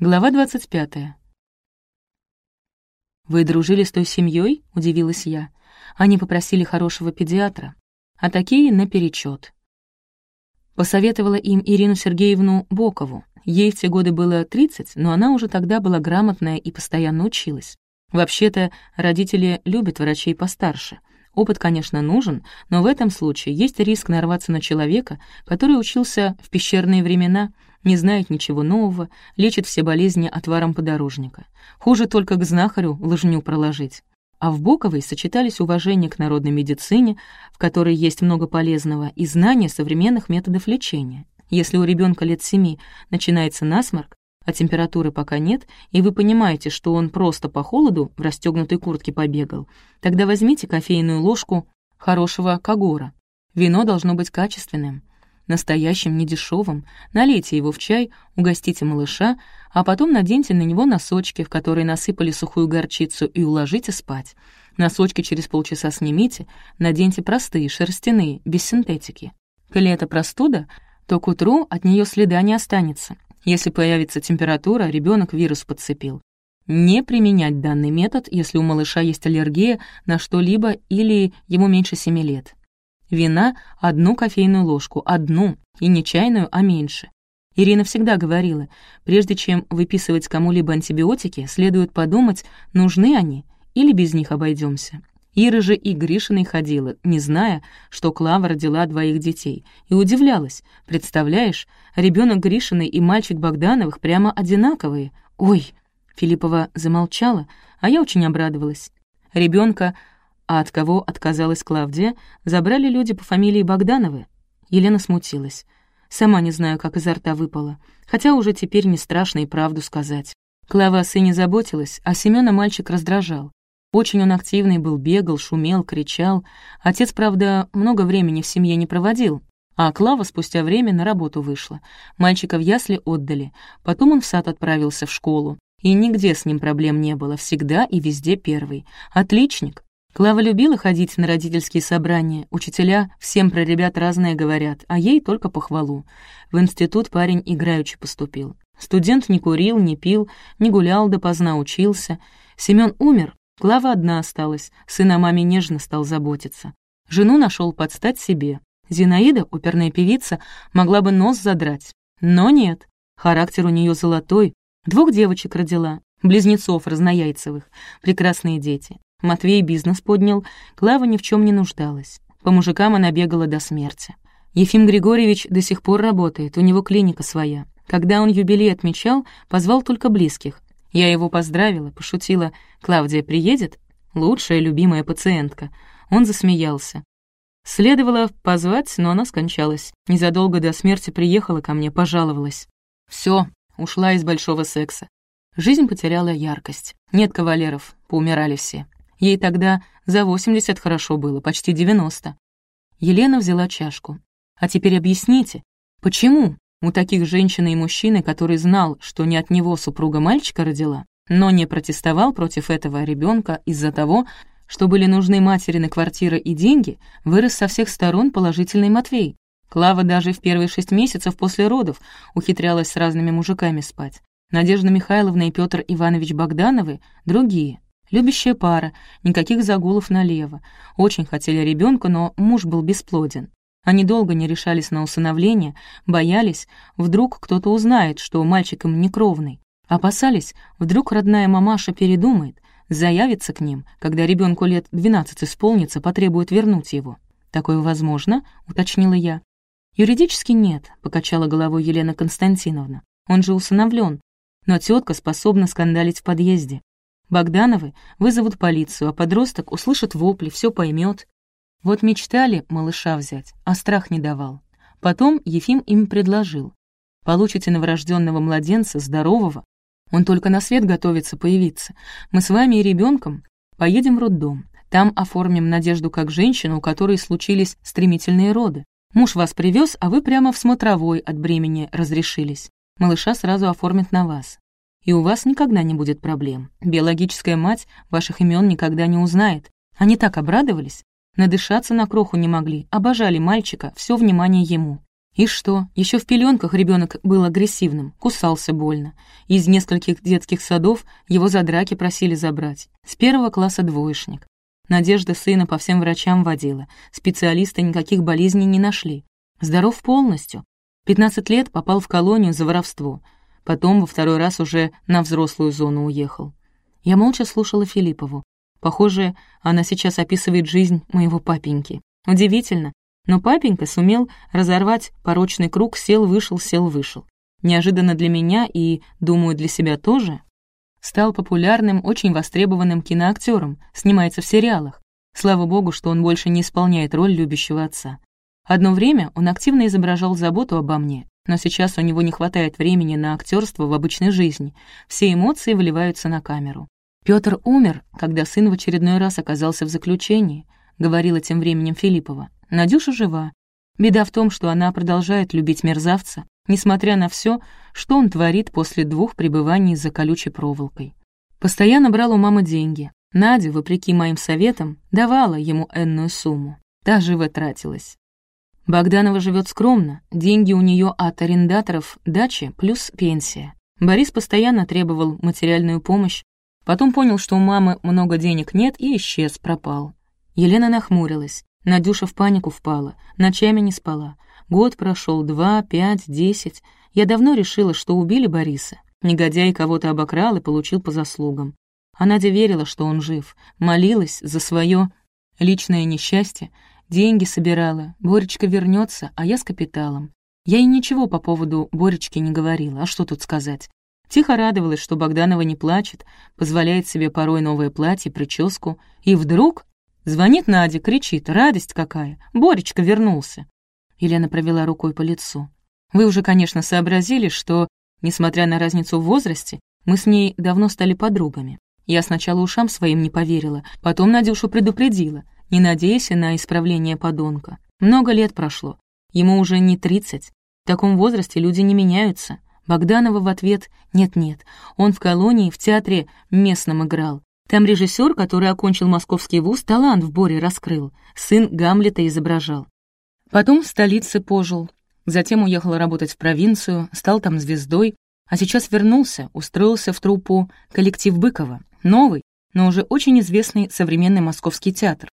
Глава 25. «Вы дружили с той семьей? удивилась я. Они попросили хорошего педиатра, а такие наперечет. Посоветовала им Ирину Сергеевну Бокову. Ей в те годы было 30, но она уже тогда была грамотная и постоянно училась. Вообще-то родители любят врачей постарше. Опыт, конечно, нужен, но в этом случае есть риск нарваться на человека, который учился в пещерные времена — не знает ничего нового, лечит все болезни отваром подорожника. Хуже только к знахарю лыжню проложить. А в Боковой сочетались уважение к народной медицине, в которой есть много полезного, и знание современных методов лечения. Если у ребенка лет семи начинается насморк, а температуры пока нет, и вы понимаете, что он просто по холоду в расстегнутой куртке побегал, тогда возьмите кофейную ложку хорошего кагора. Вино должно быть качественным настоящим, недешевым, налейте его в чай, угостите малыша, а потом наденьте на него носочки, в которые насыпали сухую горчицу, и уложите спать. Носочки через полчаса снимите, наденьте простые, шерстяные, без синтетики. Коли это простуда, то к утру от нее следа не останется. Если появится температура, ребенок вирус подцепил. Не применять данный метод, если у малыша есть аллергия на что-либо или ему меньше 7 лет. Вина — одну кофейную ложку, одну, и не чайную, а меньше. Ирина всегда говорила, прежде чем выписывать кому-либо антибиотики, следует подумать, нужны они или без них обойдемся. Ира же и Гришиной ходила, не зная, что Клава родила двоих детей, и удивлялась. Представляешь, ребенок Гришиной и мальчик Богдановых прямо одинаковые. Ой, Филиппова замолчала, а я очень обрадовалась. Ребенка а от кого отказалась Клавдия, забрали люди по фамилии Богдановы. Елена смутилась. Сама не знаю, как изо рта выпало, хотя уже теперь не страшно и правду сказать. Клава о сыне заботилась, а Семёна мальчик раздражал. Очень он активный был, бегал, шумел, кричал. Отец, правда, много времени в семье не проводил, а Клава спустя время на работу вышла. Мальчика в ясли отдали, потом он в сад отправился в школу. И нигде с ним проблем не было, всегда и везде первый. Отличник, Клава любила ходить на родительские собрания. Учителя всем про ребят разное говорят, а ей только похвалу. В институт парень играючи поступил. Студент не курил, не пил, не гулял допоздна, учился. Семён умер, Клава одна осталась, сын о маме нежно стал заботиться. Жену нашел под стать себе. Зинаида, оперная певица, могла бы нос задрать. Но нет, характер у нее золотой. Двух девочек родила, близнецов разнояйцевых, прекрасные дети. Матвей бизнес поднял, Клава ни в чем не нуждалась. По мужикам она бегала до смерти. Ефим Григорьевич до сих пор работает, у него клиника своя. Когда он юбилей отмечал, позвал только близких. Я его поздравила, пошутила. «Клавдия приедет?» Лучшая любимая пациентка. Он засмеялся. Следовало позвать, но она скончалась. Незадолго до смерти приехала ко мне, пожаловалась. Все, ушла из большого секса. Жизнь потеряла яркость. Нет кавалеров, поумирали все. Ей тогда за 80 хорошо было, почти 90. Елена взяла чашку. «А теперь объясните, почему у таких женщин и мужчины, который знал, что не от него супруга мальчика родила, но не протестовал против этого ребенка из-за того, что были нужны материны квартира и деньги, вырос со всех сторон положительный Матвей. Клава даже в первые шесть месяцев после родов ухитрялась с разными мужиками спать. Надежда Михайловна и Петр Иванович Богдановы — другие. Любящая пара, никаких загулов налево. Очень хотели ребенка, но муж был бесплоден. Они долго не решались на усыновление, боялись, вдруг кто-то узнает, что мальчик им некровный. Опасались, вдруг родная мамаша передумает, заявится к ним, когда ребенку лет 12 исполнится, потребует вернуть его. «Такое возможно?» — уточнила я. «Юридически нет», — покачала головой Елена Константиновна. «Он же усыновлен, но тетка способна скандалить в подъезде. Богдановы вызовут полицию, а подросток услышит вопли, все поймет. Вот мечтали малыша взять, а страх не давал. Потом Ефим им предложил. Получите новорожденного младенца, здорового. Он только на свет готовится появиться. Мы с вами и ребенком поедем в роддом. Там оформим Надежду как женщину, у которой случились стремительные роды. Муж вас привез, а вы прямо в смотровой от бремени разрешились. Малыша сразу оформят на вас и у вас никогда не будет проблем. Биологическая мать ваших имен никогда не узнает. Они так обрадовались, надышаться на кроху не могли, обожали мальчика, все внимание ему. И что, еще в пеленках ребенок был агрессивным, кусался больно. Из нескольких детских садов его за драки просили забрать. С первого класса двоечник. Надежда сына по всем врачам водила. Специалисты никаких болезней не нашли. Здоров полностью. 15 лет попал в колонию за воровство. Потом во второй раз уже на взрослую зону уехал. Я молча слушала Филиппову. Похоже, она сейчас описывает жизнь моего папеньки. Удивительно, но папенька сумел разорвать порочный круг «сел-вышел, сел-вышел». Неожиданно для меня и, думаю, для себя тоже, стал популярным, очень востребованным киноактером, снимается в сериалах. Слава богу, что он больше не исполняет роль любящего отца. Одно время он активно изображал заботу обо мне, но сейчас у него не хватает времени на актерство в обычной жизни. Все эмоции выливаются на камеру. Пётр умер, когда сын в очередной раз оказался в заключении, говорила тем временем Филиппова. Надюша жива. Беда в том, что она продолжает любить мерзавца, несмотря на все, что он творит после двух пребываний за колючей проволокой. Постоянно брал у мамы деньги. Надя, вопреки моим советам, давала ему энную сумму. Та живо тратилась. Богданова живет скромно, деньги у нее от арендаторов дачи плюс пенсия. Борис постоянно требовал материальную помощь, потом понял, что у мамы много денег нет и исчез, пропал. Елена нахмурилась. Надюша в панику впала, ночами не спала. Год прошел, два, пять, десять. Я давно решила, что убили Бориса. Негодяй кого-то обокрал и получил по заслугам. А Надя верила, что он жив, молилась за свое личное несчастье, деньги собирала, Боречка вернется, а я с капиталом. Я и ничего по поводу Боречки не говорила, а что тут сказать? Тихо радовалась, что Богданова не плачет, позволяет себе порой новое платье, прическу, и вдруг Звонит Надя, кричит, радость какая, Боречка вернулся. Елена провела рукой по лицу. Вы уже, конечно, сообразили, что, несмотря на разницу в возрасте, мы с ней давно стали подругами. Я сначала ушам своим не поверила, потом Надюшу предупредила, не надейся на исправление подонка. Много лет прошло, ему уже не тридцать. В таком возрасте люди не меняются. Богданова в ответ «нет-нет». Он в колонии в театре местном играл. Там режиссер, который окончил московский вуз, талант в Боре раскрыл, сын Гамлета изображал. Потом в столице пожил, затем уехал работать в провинцию, стал там звездой, а сейчас вернулся, устроился в труппу «Коллектив Быкова», новый, но уже очень известный современный московский театр.